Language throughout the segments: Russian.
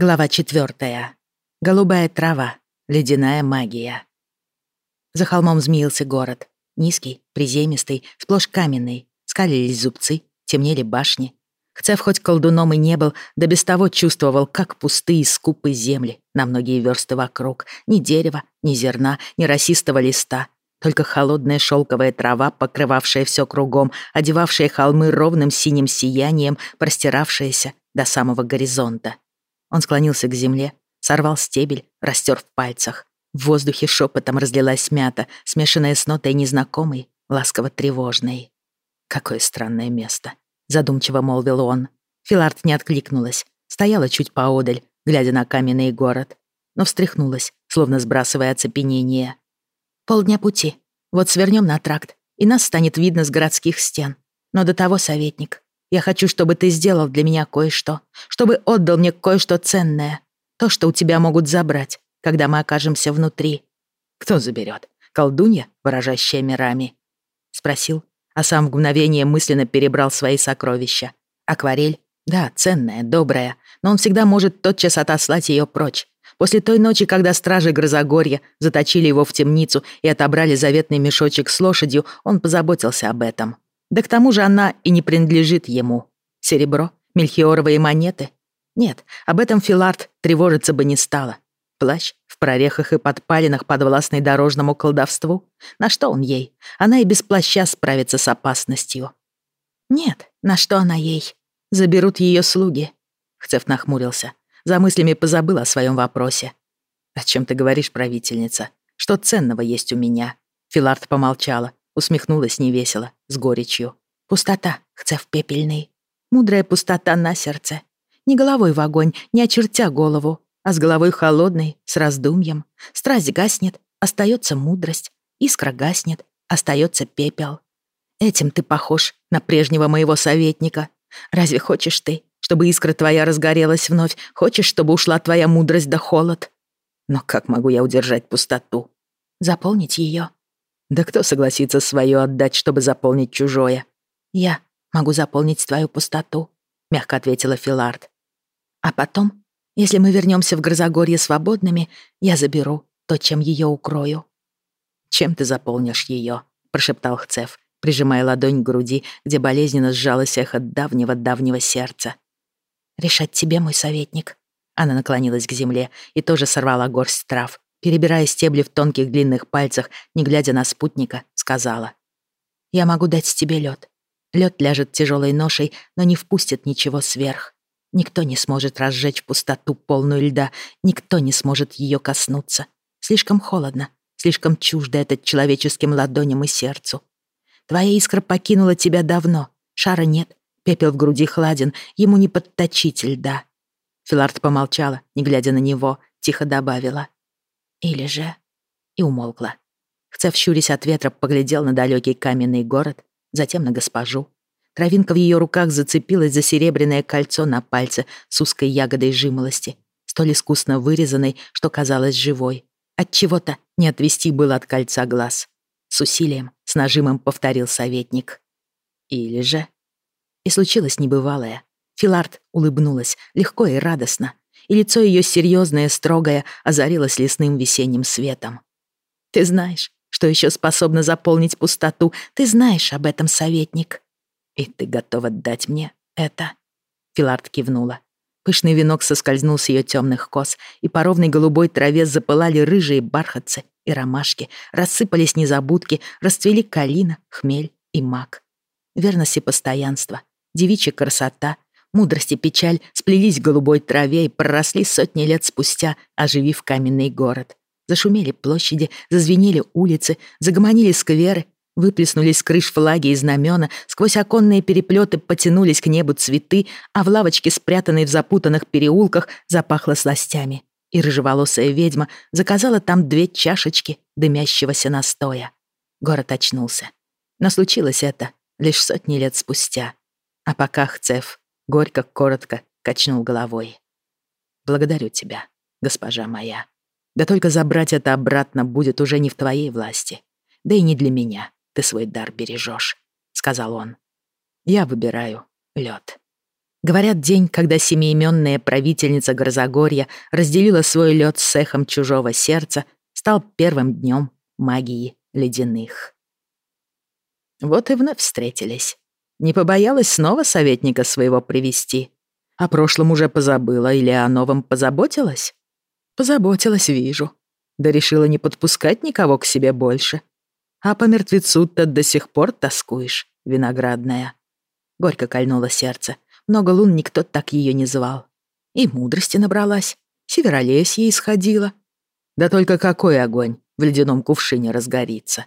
Глава четвертая. Голубая трава. Ледяная магия. За холмом змеился город. Низкий, приземистый, сплошь каменный. Скалились зубцы, темнели башни. Хцев хоть колдуном и не был, да без того чувствовал, как пустые скупы земли на многие версты вокруг. Ни дерева, ни зерна, ни росистого листа. Только холодная шелковая трава, покрывавшая все кругом, одевавшая холмы ровным синим сиянием, простиравшаяся до самого горизонта. Он склонился к земле, сорвал стебель, растер в пальцах. В воздухе шепотом разлилась мята, смешанная с нотой незнакомой, ласково-тревожной. «Какое странное место», — задумчиво молвил он. Филард не откликнулась, стояла чуть поодаль, глядя на каменный город, но встряхнулась, словно сбрасывая оцепенение. «Полдня пути. Вот свернем на тракт, и нас станет видно с городских стен. Но до того, советник, я хочу, чтобы ты сделал для меня кое-что, чтобы отдал мне кое-что ценное. То, что у тебя могут забрать, когда мы окажемся внутри. Кто заберет? Колдунья, выражающая мирами? Спросил, а сам в мгновение мысленно перебрал свои сокровища. Акварель? Да, ценная, добрая, но он всегда может тотчас отослать ее прочь. После той ночи, когда стражи Грозогорья заточили его в темницу и отобрали заветный мешочек с лошадью, он позаботился об этом. Да к тому же она и не принадлежит ему. Серебро, мельхиоровые монеты. Нет, об этом Филард тревожиться бы не стала. Плащ в прорехах и подпалинах, подвластный дорожному колдовству. На что он ей? Она и без плаща справится с опасностью. Нет, на что она ей? Заберут ее слуги. Хцев нахмурился. За мыслями позабыл о своем вопросе. «О чем ты говоришь, правительница? Что ценного есть у меня?» Филард помолчала, усмехнулась невесело, с горечью. Пустота, хцев пепельный. Мудрая пустота на сердце. Не головой в огонь, не очертя голову, а с головой холодной, с раздумьем. Страсть гаснет, остается мудрость. Искра гаснет, остается пепел. Этим ты похож на прежнего моего советника. Разве хочешь ты, чтобы искра твоя разгорелась вновь? Хочешь, чтобы ушла твоя мудрость да холод? Но как могу я удержать пустоту? Заполнить ее да кто согласится свое отдать, чтобы заполнить чужое? Я могу заполнить твою пустоту, мягко ответила Филард. А потом, если мы вернемся в Грозогорье свободными, я заберу то, чем ее укрою. Чем ты заполнишь ее? прошептал Хцев, прижимая ладонь к груди, где болезненно сжалось эхо давнего-давнего сердца. «Решать тебе, мой советник». Она наклонилась к земле и тоже сорвала горсть трав, перебирая стебли в тонких длинных пальцах, не глядя на спутника, сказала. «Я могу дать тебе лед. Лед ляжет тяжелой ношей, но не впустит ничего сверх. Никто не сможет разжечь пустоту, полную льда, никто не сможет ее коснуться. Слишком холодно, слишком чуждо этот человеческим ладоням и сердцу. Твоя искра покинула тебя давно, шара нет, пепел в груди хладен, ему не подточить льда». Филард помолчала, не глядя на него, тихо добавила. Или же... И умолкла. Хцев, щурясь от ветра, поглядел на далекий каменный город, затем на госпожу. Травинка в ее руках зацепилась за серебряное кольцо на пальце с узкой ягодой жимолости, столь искусно вырезанной, что казалась живой. От чего-то не отвести было от кольца глаз. С усилием, с нажимом повторил советник. Или же... И случилось небывалое. Филард улыбнулась, легко и радостно, и лицо ее серьезное, строгое, озарилось лесным весенним светом. «Ты знаешь, что еще способно заполнить пустоту. Ты знаешь об этом, советник. И ты готова дать мне это?» Филард кивнула. Пышный венок соскользнул с ее темных кос, и по ровной голубой траве запылали рыжие бархатцы и ромашки, рассыпались незабудки, расцвели калина, хмель и мак. Верность и постоянство, девичья красота — Мудрость и печаль сплелись в голубой траве и проросли сотни лет спустя, оживив каменный город. Зашумели площади, зазвенели улицы, загомонили скверы, выплеснулись с крыш флаги и знамена, сквозь оконные переплеты потянулись к небу цветы, а в лавочке, спрятанной в запутанных переулках, запахло сластями. И рыжеволосая ведьма заказала там две чашечки дымящегося настоя. Город очнулся. Но случилось это лишь сотни лет спустя. А пока Хцев Горько, коротко качнул головой. «Благодарю тебя, госпожа моя. Да только забрать это обратно будет уже не в твоей власти. Да и не для меня ты свой дар бережешь», — сказал он. «Я выбираю лед. Говорят, день, когда семиименная правительница Грозогорья разделила свой лед с эхом чужого сердца, стал первым днем магии ледяных. Вот и вновь встретились. Не побоялась снова советника своего привести. О прошлом уже позабыла или о новом позаботилась? Позаботилась, вижу. Да решила не подпускать никого к себе больше. А по мертвецу-то до сих пор тоскуешь, виноградная. Горько кольнуло сердце. Много лун никто так ее не звал. И мудрости набралась, северолесье исходила. Да только какой огонь в ледяном кувшине разгорится.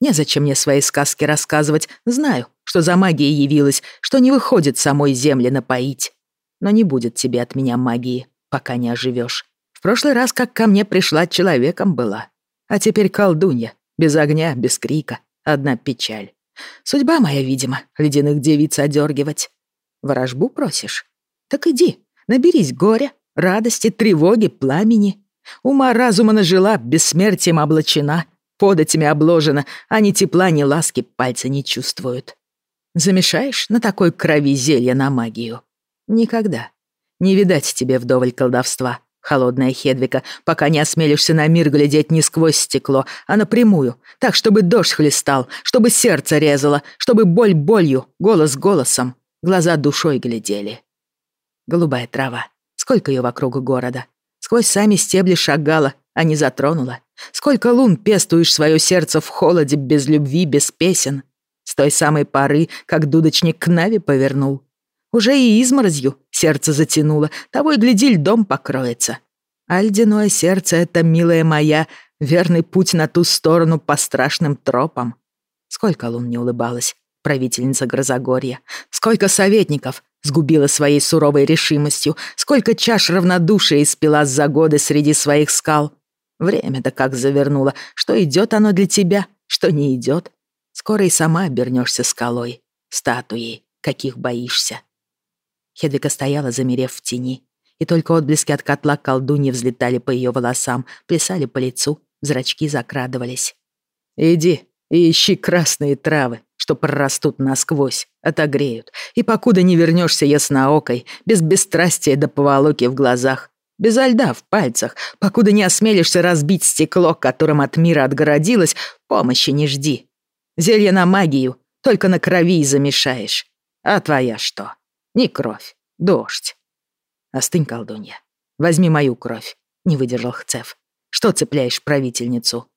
Незачем мне свои сказки рассказывать, знаю, что за магией явилась, что не выходит самой земли напоить. Но не будет тебе от меня магии, пока не оживешь. В прошлый раз, как ко мне пришла, человеком была. А теперь колдунья, без огня, без крика, одна печаль. Судьба моя, видимо, ледяных девиц одергивать. Ворожбу просишь? Так иди, наберись горя, радости, тревоги, пламени. Ума разума нажила, бессмертием облачена, податями а ни тепла, ни ласки пальцы не чувствуют. Замешаешь на такой крови зелья на магию? Никогда. Не видать тебе вдоволь колдовства, холодная Хедвика, пока не осмелишься на мир глядеть не сквозь стекло, а напрямую, так, чтобы дождь хлестал, чтобы сердце резало, чтобы боль болью, голос голосом, глаза душой глядели. Голубая трава, сколько ее вокруг города. Сквозь сами стебли шагала, а не затронула. Сколько лун пестуешь свое сердце в холоде, без любви, без песен. С той самой поры, как дудочник к Нави повернул. Уже и изморозью сердце затянуло, того и гляди, дом покроется. А ледяное сердце — это, милая моя, верный путь на ту сторону по страшным тропам. Сколько лун не улыбалась, правительница Грозогорья. Сколько советников сгубила своей суровой решимостью, сколько чаш равнодушия испила за годы среди своих скал. Время-то как завернуло, что идет оно для тебя, что не идет. Скоро и сама обернешься скалой, статуей, каких боишься. Хедвика стояла, замерев в тени, и только отблески от котла колдуньи взлетали по ее волосам, плясали по лицу, зрачки закрадывались. «Иди и ищи красные травы, что прорастут насквозь, отогреют, и покуда не вернешься ясноокой, без бесстрастия до поволоки в глазах, без льда в пальцах, покуда не осмелишься разбить стекло, которым от мира отгородилась, помощи не жди. Зелье на магию только на крови и замешаешь. А твоя что? Не кровь, дождь. Остынь, колдунья. Возьми мою кровь, не выдержал Хцев. Что цепляешь правительницу?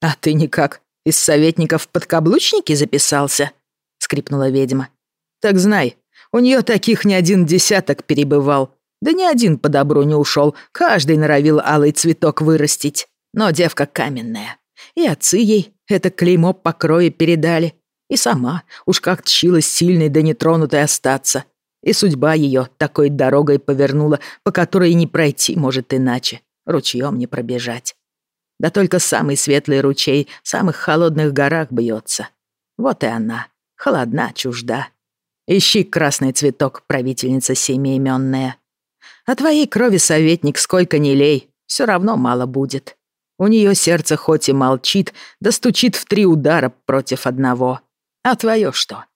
А ты никак из советников подкаблучники записался? Скрипнула ведьма. Так знай, у нее таких не один десяток перебывал, да ни один по добру не ушел, каждый норовил алый цветок вырастить. Но девка каменная. И отцы ей это клеймо по крое передали. И сама уж как тщилась сильной да нетронутой остаться. И судьба ее такой дорогой повернула, по которой не пройти может иначе, ручьем не пробежать. Да только самый светлый ручей в самых холодных горах бьется. Вот и она, холодна, чужда. Ищи красный цветок, правительница семиименная. А твоей крови, советник, сколько ни лей, все равно мало будет. У нее сердце хоть и молчит, да стучит в три удара против одного. А твое что?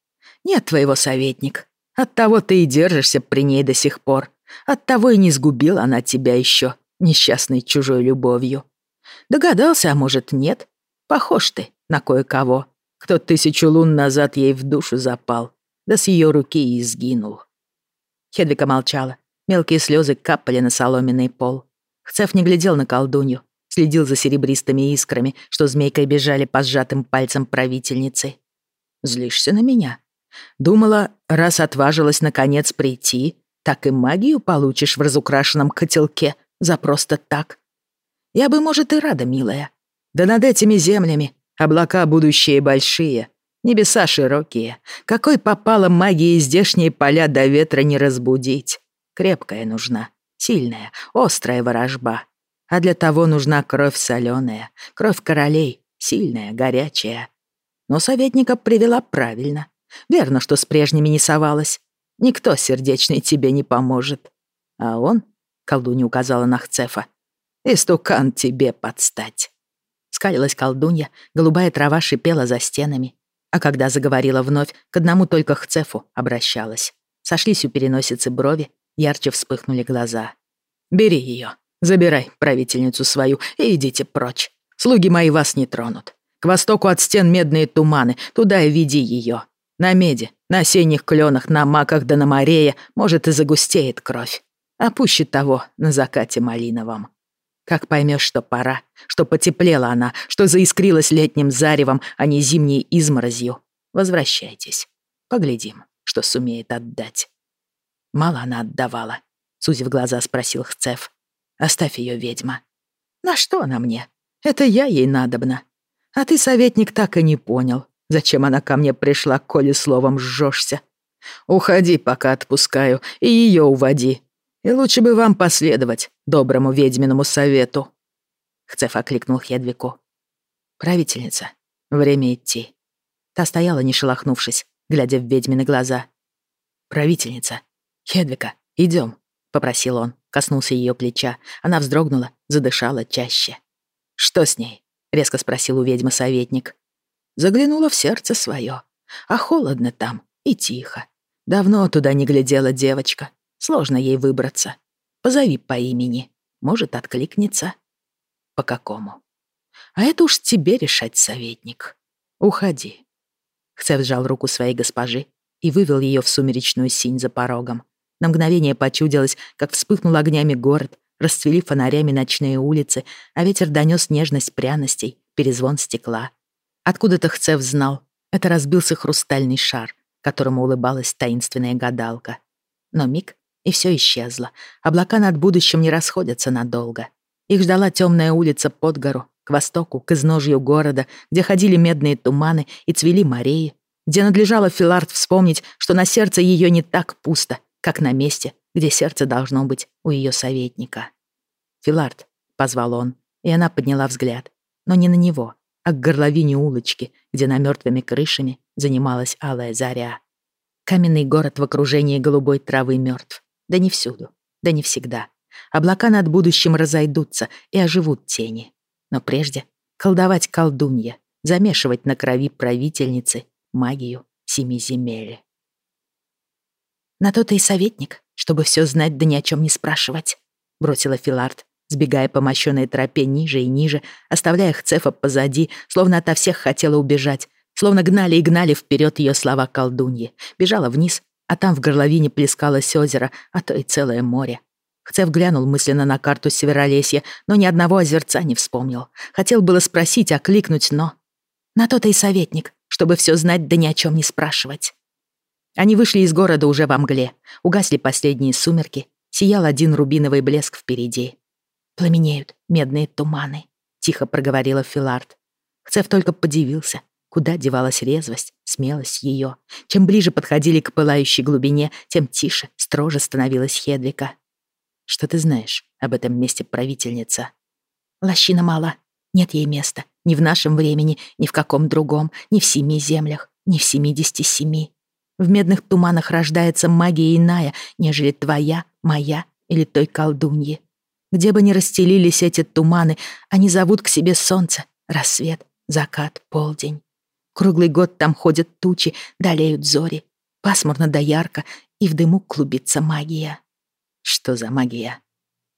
Нет твоего, советник. Оттого ты и держишься при ней до сих пор. Оттого и не сгубила она тебя еще, несчастной чужой любовью. Догадался, а может, нет? Похож ты на кое-кого, кто тысячу лун назад ей в душу запал, да с ее руки и сгинул. Хедвика молчала, Мелкие слезы капали на соломенный пол. Хцев не глядел на колдунью, следил за серебристыми искрами, что змейкой бежали по сжатым пальцам правительницы. «Злишься на меня?» Думала, раз отважилась наконец прийти, так и магию получишь в разукрашенном котелке за просто так. Я бы, может, и рада, милая. Да над этими землями облака будущие большие, небеса широкие. Какой попало магии здешние поля до ветра не разбудить. Крепкая нужна, сильная, острая ворожба. А для того нужна кровь соленая, кровь королей, сильная, горячая. Но советника привела правильно. Верно, что с прежними не совалась. Никто сердечный тебе не поможет. А он, колдунья указала на Хцефа, истукан тебе подстать. Скалилась колдунья, голубая трава шипела за стенами. А когда заговорила вновь, к одному только Хцефу обращалась. Сошлись у переносицы брови, ярче вспыхнули глаза. «Бери ее, забирай правительницу свою и идите прочь. Слуги мои вас не тронут. К востоку от стен медные туманы, туда и веди ее. На меди, на осенних кленах, на маках да на морее, может, и загустеет кровь. А пуще того, на закате малиновом. Как поймешь, что пора, что потеплела она, что заискрилась летним заревом, а не зимней изморозью, возвращайтесь. Поглядим, что сумеет отдать. Мало она отдавала, сузив глаза, спросил Хцев. Оставь ее, ведьма. На что она мне? Это я ей надобна. А ты, советник, так и не понял, зачем она ко мне пришла, коли словом жжешься. Уходи, пока отпускаю, и ее уводи. И лучше бы вам последовать доброму ведьминому совету. Хцеф окликнул Хедвику. «Правительница, время идти». Та стояла, не шелохнувшись, глядя в ведьмины глаза. «Правительница, Хедвика, идем, попросил он, коснулся ее плеча. Она вздрогнула, задышала чаще. «Что с ней?» — резко спросил у ведьмы советник. Заглянула в сердце свое. А холодно там и тихо. Давно туда не глядела девочка. Сложно ей выбраться. Позови по имени. Может, откликнется. По какому? А это уж тебе решать, советник. Уходи. Хцев сжал руку своей госпожи и вывел ее в сумеречную синь за порогом. На мгновение почудилось, как вспыхнул огнями город, расцвели фонарями ночные улицы, а ветер донес нежность пряностей, перезвон стекла. Откуда-то Хцев знал, это разбился хрустальный шар, которому улыбалась таинственная гадалка. Но миг, и все исчезло. Облака над будущим не расходятся надолго. Их ждала темная улица под гору, к востоку, к изножью города, где ходили медные туманы и цвели мореи, где надлежало Филард вспомнить, что на сердце ее не так пусто, как на месте, где сердце должно быть у ее советника. «Филард», — позвал он, и она подняла взгляд, но не на него, а к горловине улочки, где на мертвыми крышами занималась алая заря. Каменный город в окружении голубой травы мертв. Да не всюду, да не всегда. Облака над будущим разойдутся и оживут тени. Но прежде колдовать колдунья, замешивать на крови правительницы магию семи земель. На то ты и советник, чтобы все знать да ни о чем не спрашивать, бросила Филард, сбегая по мощенной тропе ниже и ниже, оставляя Хцефа позади, словно ото всех хотела убежать, словно гнали и гнали вперед ее слова колдуньи. Бежала вниз, а там в горловине плескалось озеро, а то и целое море. Хцев глянул мысленно на карту Северолесья, но ни одного озерца не вспомнил. Хотел было спросить, окликнуть, но... На то-то и советник, чтобы все знать да ни о чем не спрашивать. Они вышли из города уже во мгле. Угасли последние сумерки. Сиял один рубиновый блеск впереди. «Пламенеют медные туманы», — тихо проговорила Филард. Хцев только подивился, куда девалась резвость, смелость ее. Чем ближе подходили к пылающей глубине, тем тише, строже становилась Хедвика. «Что ты знаешь об этом месте, правительница?» «Лощина мала. Нет ей места. Ни в нашем времени, ни в каком другом, ни в семи землях, ни в семидесяти семи. В медных туманах рождается магия иная, нежели твоя, моя или той колдуньи. Где бы ни расстелились эти туманы, они зовут к себе солнце, рассвет, закат, полдень. Круглый год там ходят тучи, далеют зори. Пасмурно да ярко, и в дыму клубится магия. Что за магия?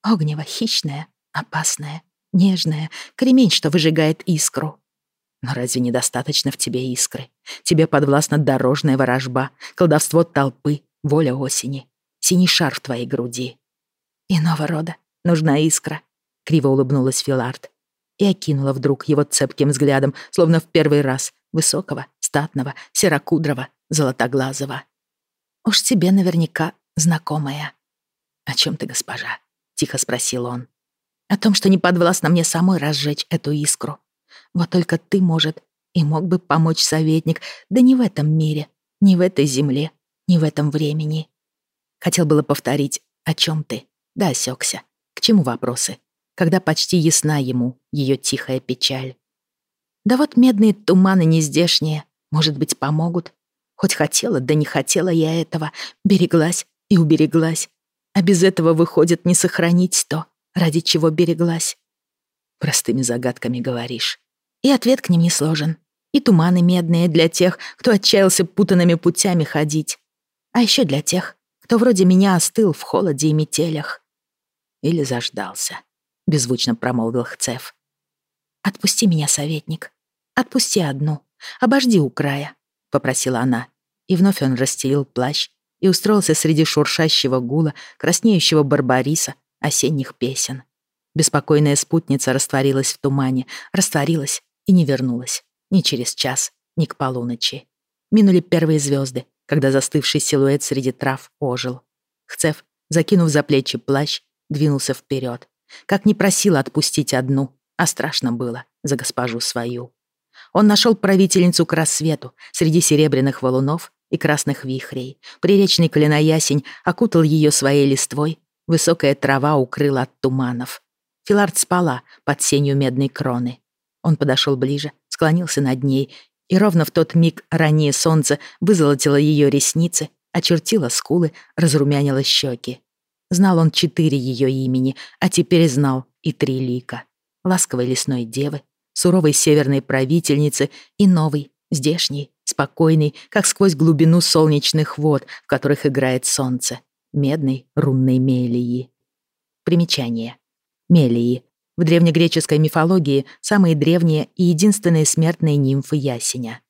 Огнево, хищная, опасная, нежная, кремень, что выжигает искру. Но разве недостаточно в тебе искры? Тебе подвластна дорожная ворожба, колдовство толпы, воля осени, синий шар в твоей груди. Иного рода нужна искра, — криво улыбнулась Филард и окинула вдруг его цепким взглядом, словно в первый раз, высокого, статного, серокудрого, золотоглазого. «Уж тебе наверняка знакомая». «О чем ты, госпожа?» — тихо спросил он. «О том, что не подвластно мне самой разжечь эту искру, вот только ты, может, и мог бы помочь советник, да не в этом мире, не в этой земле, не в этом времени. Хотел было повторить, о чем ты, да осекся. К чему вопросы, когда почти ясна ему ее тихая печаль. Да вот медные туманы нездешние, может быть, помогут. Хоть хотела, да не хотела я этого, береглась и убереглась. А без этого, выходит, не сохранить то, ради чего береглась. Простыми загадками говоришь. И ответ к ним не сложен. И туманы медные для тех, кто отчаялся путанными путями ходить. А еще для тех, кто вроде меня остыл в холоде и метелях. Или заждался, беззвучно промолвил Хцев. Отпусти меня, советник. Отпусти одну. Обожди у края, попросила она. И вновь он расстелил плащ и устроился среди шуршащего гула, краснеющего барбариса, осенних песен. Беспокойная спутница растворилась в тумане, растворилась и не вернулась. Ни через час, ни к полуночи. Минули первые звезды, когда застывший силуэт среди трав ожил. Хцев, закинув за плечи плащ, двинулся вперед. Как не просила отпустить одну, а страшно было за госпожу свою. Он нашел правительницу к рассвету среди серебряных валунов и красных вихрей. Приречный клиноясень окутал ее своей листвой, высокая трава укрыла от туманов. Филард спала под сенью медной кроны. Он подошел ближе, склонился над ней, и ровно в тот миг раннее солнце вызолотило ее ресницы, очертило скулы, разрумянило щеки. Знал он четыре ее имени, а теперь знал и три лика. Ласковой лесной девы, суровой северной правительницы и новой, здешней, спокойной, как сквозь глубину солнечных вод, в которых играет солнце, медной рунной мелии. Примечание. Мелии. В древнегреческой мифологии самые древние и единственные смертные нимфы ясеня.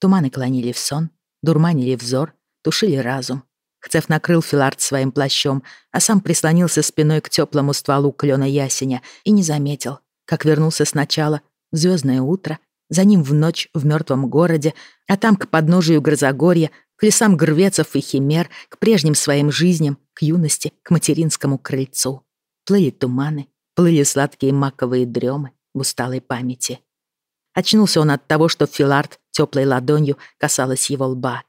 Туманы клонили в сон, дурманили взор, тушили разум. Хцев накрыл Филард своим плащом, а сам прислонился спиной к теплому стволу клена ясеня и не заметил, как вернулся сначала в звездное утро, за ним в ночь в мертвом городе, а там к подножию Грозогорья, к лесам грвецов и химер, к прежним своим жизням, к юности, к материнскому крыльцу. Плыли туманы, плыли сладкие маковые дремы в усталой памяти. Очнулся он от того, что Филард теплой ладонью касалась его лба.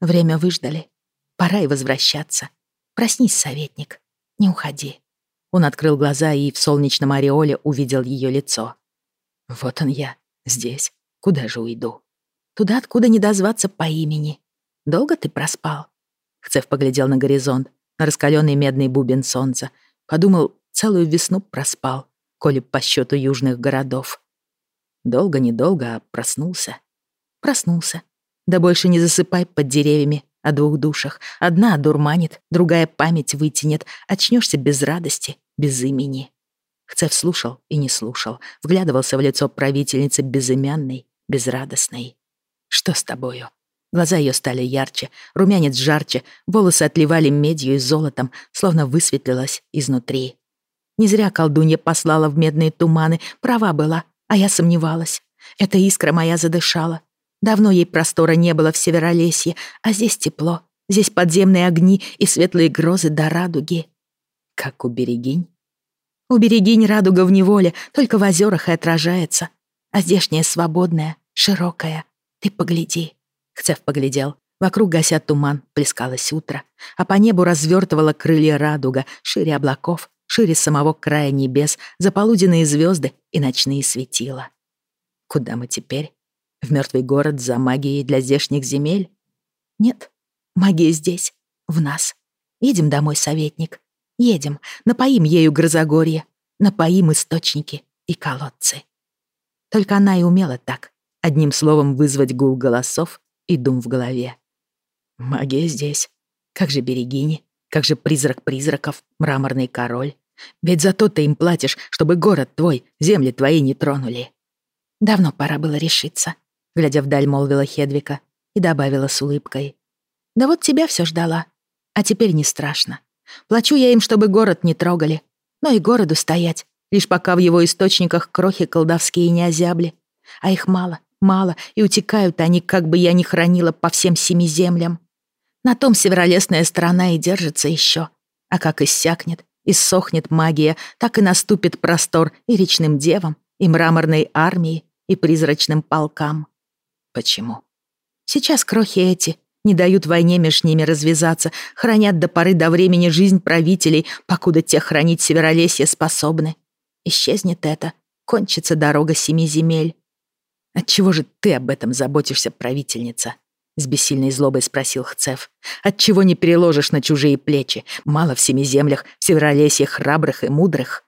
Время выждали. Пора и возвращаться. Проснись, советник. Не уходи. Он открыл глаза и в солнечном ореоле увидел ее лицо. Вот он я, здесь. Куда же уйду? Туда, откуда не дозваться по имени. Долго ты проспал? Хцев поглядел на горизонт, на раскаленный медный бубен солнца. Подумал, целую весну проспал, коли по счету южных городов. Долго-недолго, а проснулся. Проснулся. Да больше не засыпай под деревьями о двух душах. Одна одурманит, другая память вытянет. Очнешься без радости, без имени. Хцев слушал и не слушал, вглядывался в лицо правительницы безымянной, безрадостной. «Что с тобою?» Глаза ее стали ярче, румянец жарче, волосы отливали медью и золотом, словно высветлилось изнутри. Не зря колдунья послала в медные туманы, права была, а я сомневалась. Эта искра моя задышала. Давно ей простора не было в Северолесье, а здесь тепло, здесь подземные огни и светлые грозы до радуги. Как у берегинь? У берегинь радуга в неволе, только в озерах и отражается. А здешняя свободная, широкая. Ты погляди. Хцев поглядел. Вокруг гася туман, плескалось утро, а по небу развертывала крылья радуга, шире облаков, шире самого края небес, заполуденные звезды и ночные светила. Куда мы теперь? В мертвый город за магией для здешних земель? Нет, магия здесь, в нас. Едем домой, советник. Едем, напоим ею Грозогорье, напоим источники и колодцы. Только она и умела так, одним словом вызвать гул голосов и дум в голове. Магия здесь. Как же берегини, как же призрак призраков, мраморный король. Ведь за то ты им платишь, чтобы город твой, земли твои не тронули. Давно пора было решиться, глядя вдаль, молвила Хедвика и добавила с улыбкой. Да вот тебя все ждала, а теперь не страшно. Плачу я им, чтобы город не трогали, но и городу стоять, лишь пока в его источниках крохи колдовские не озябли. А их мало, мало, и утекают они, как бы я ни хранила, по всем семи землям. На том северолесная сторона и держится еще. А как иссякнет, Иссохнет магия, так и наступит простор и речным девам, и мраморной армии, и призрачным полкам. Почему? Сейчас крохи эти не дают войне меж ними развязаться, хранят до поры до времени жизнь правителей, покуда те хранить Северолесье способны. Исчезнет это, кончится дорога семи земель. Отчего же ты об этом заботишься, правительница? С бессильной злобой спросил Хцев. «Отчего не переложишь на чужие плечи? Мало в семи землях, в Северолесье храбрых и мудрых?»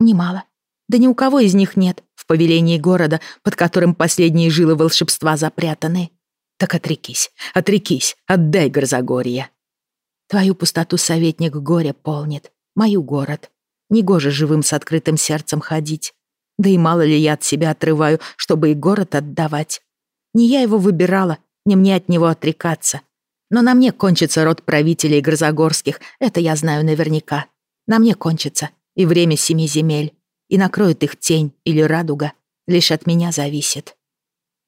«Немало. Да ни у кого из них нет в повелении города, под которым последние жилы волшебства запрятаны. Так отрекись, отрекись, отдай Горзагорье». Твою пустоту советник горе полнит, мою город. Негоже живым с открытым сердцем ходить. Да и мало ли я от себя отрываю, чтобы и город отдавать. Не я его выбирала, не мне от него отрекаться. Но на мне кончится род правителей Грозогорских, это я знаю наверняка. На мне кончится и время семи земель, и накроет их тень или радуга, лишь от меня зависит.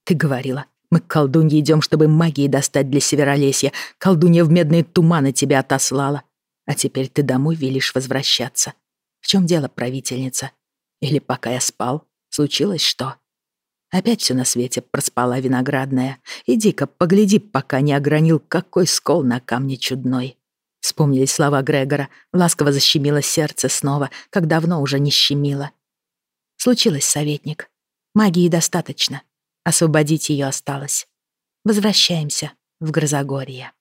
Ты говорила, мы к колдунье идем, чтобы магии достать для Северолесья. Колдунья в медные туманы тебя отослала. А теперь ты домой велишь возвращаться. В чем дело, правительница? Или пока я спал, случилось что? Опять все на свете проспала виноградная. Иди-ка, погляди, пока не огранил, какой скол на камне чудной. Вспомнились слова Грегора, ласково защемило сердце снова, как давно уже не щемило. Случилось, советник. Магии достаточно. Освободить ее осталось. Возвращаемся в Грозогорье.